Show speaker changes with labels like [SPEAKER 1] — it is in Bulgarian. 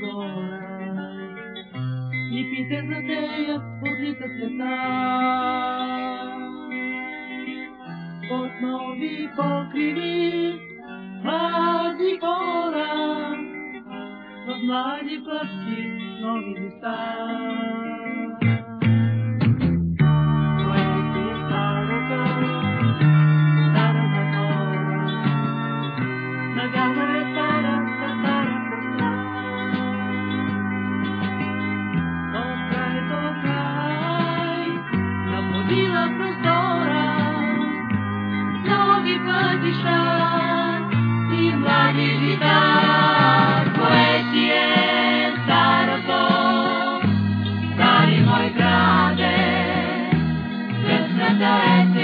[SPEAKER 1] Пандора. Липите за тея подлита света. Под нови покриви, млади хора, в млади плътки, нови места. vila prostora, novi dišar i mladi židar, poezije staroslo, stari moj grade, vesna zajedno. É